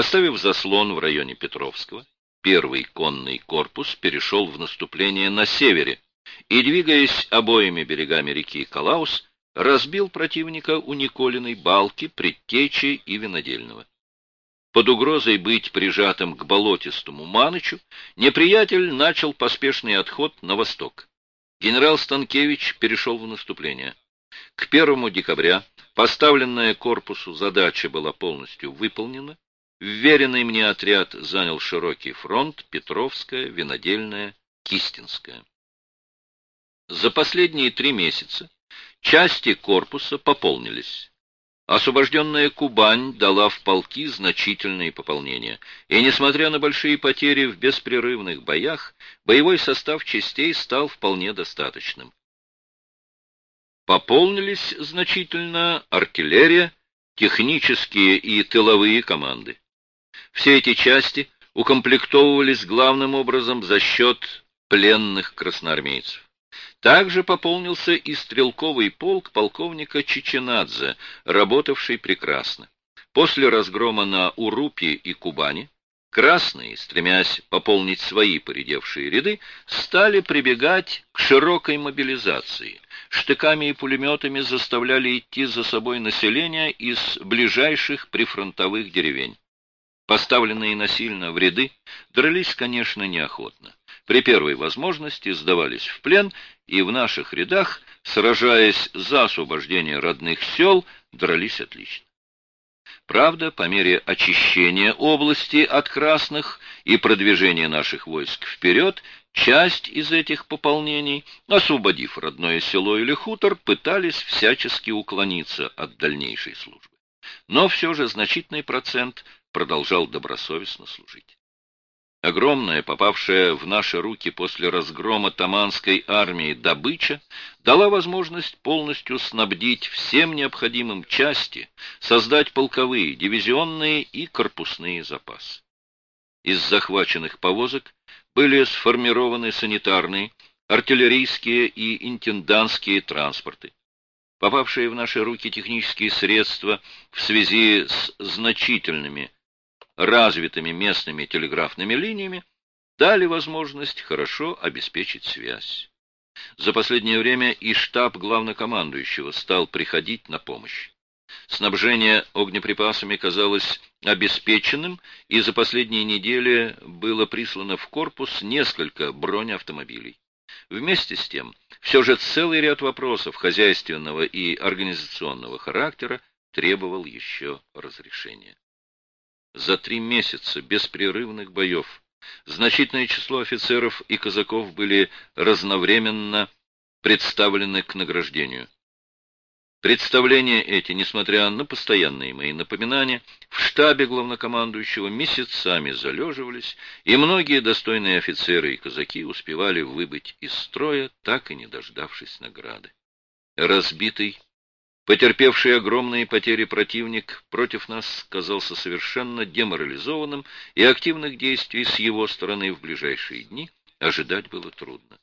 Поставив заслон в районе Петровского, первый конный корпус перешел в наступление на севере и, двигаясь обоими берегами реки Калаус, разбил противника у Николиной балки, предтечи и винодельного. Под угрозой быть прижатым к болотистому Манычу, неприятель начал поспешный отход на восток. Генерал Станкевич перешел в наступление. К 1 декабря поставленная корпусу задача была полностью выполнена. Вверенный мне отряд занял широкий фронт Петровская, Винодельная, Кистинская. За последние три месяца части корпуса пополнились. Освобожденная Кубань дала в полки значительные пополнения, и, несмотря на большие потери в беспрерывных боях, боевой состав частей стал вполне достаточным. Пополнились значительно артиллерия, технические и тыловые команды. Все эти части укомплектовывались главным образом за счет пленных красноармейцев. Также пополнился и стрелковый полк полковника Чеченадзе, работавший прекрасно. После разгрома на Урупе и Кубани красные, стремясь пополнить свои поредевшие ряды, стали прибегать к широкой мобилизации. Штыками и пулеметами заставляли идти за собой население из ближайших прифронтовых деревень. Поставленные насильно в ряды дрались, конечно, неохотно при первой возможности сдавались в плен и в наших рядах, сражаясь за освобождение родных сел, дрались отлично. Правда, по мере очищения области от красных и продвижения наших войск вперед, часть из этих пополнений, освободив родное село или хутор, пытались всячески уклониться от дальнейшей службы. Но все же значительный процент продолжал добросовестно служить. Огромная, попавшая в наши руки после разгрома Таманской армии добыча, дала возможность полностью снабдить всем необходимым части, создать полковые, дивизионные и корпусные запасы. Из захваченных повозок были сформированы санитарные, артиллерийские и интендантские транспорты. Попавшие в наши руки технические средства в связи с значительными развитыми местными телеграфными линиями дали возможность хорошо обеспечить связь. За последнее время и штаб главнокомандующего стал приходить на помощь. Снабжение огнеприпасами казалось обеспеченным, и за последние недели было прислано в корпус несколько бронеавтомобилей. Вместе с тем, все же целый ряд вопросов хозяйственного и организационного характера требовал еще разрешения за три месяца беспрерывных боев значительное число офицеров и казаков были разновременно представлены к награждению. Представления эти, несмотря на постоянные мои напоминания, в штабе главнокомандующего месяцами залеживались, и многие достойные офицеры и казаки успевали выбыть из строя, так и не дождавшись награды. Разбитый Потерпевший огромные потери противник против нас казался совершенно деморализованным, и активных действий с его стороны в ближайшие дни ожидать было трудно.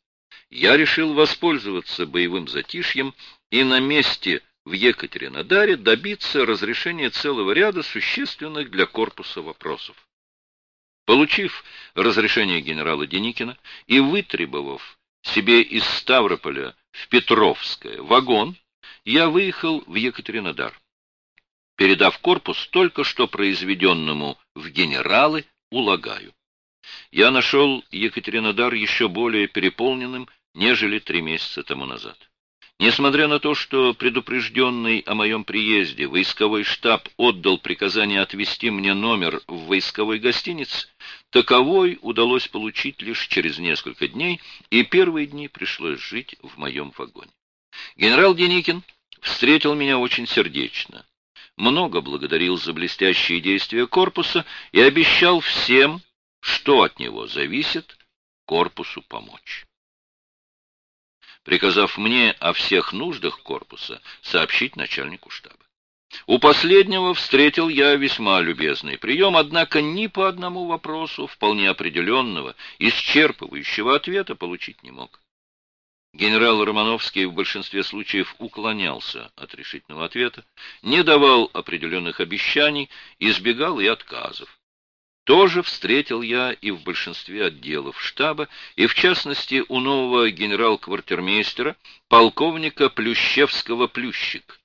Я решил воспользоваться боевым затишьем и на месте в Екатеринодаре добиться разрешения целого ряда существенных для корпуса вопросов. Получив разрешение генерала Деникина и вытребовав себе из Ставрополя в Петровское вагон, я выехал в Екатеринодар, передав корпус только что произведенному в генералы Улагаю. Я нашел Екатеринодар еще более переполненным, нежели три месяца тому назад. Несмотря на то, что предупрежденный о моем приезде войсковой штаб отдал приказание отвезти мне номер в войсковой гостинице, таковой удалось получить лишь через несколько дней, и первые дни пришлось жить в моем вагоне. Генерал Деникин встретил меня очень сердечно, много благодарил за блестящие действия корпуса и обещал всем, что от него зависит, корпусу помочь. Приказав мне о всех нуждах корпуса сообщить начальнику штаба. У последнего встретил я весьма любезный прием, однако ни по одному вопросу вполне определенного, исчерпывающего ответа получить не мог. Генерал Романовский в большинстве случаев уклонялся от решительного ответа, не давал определенных обещаний, избегал и отказов. тоже встретил я и в большинстве отделов штаба, и в частности у нового генерал-квартирмейстера, полковника Плющевского-Плющик.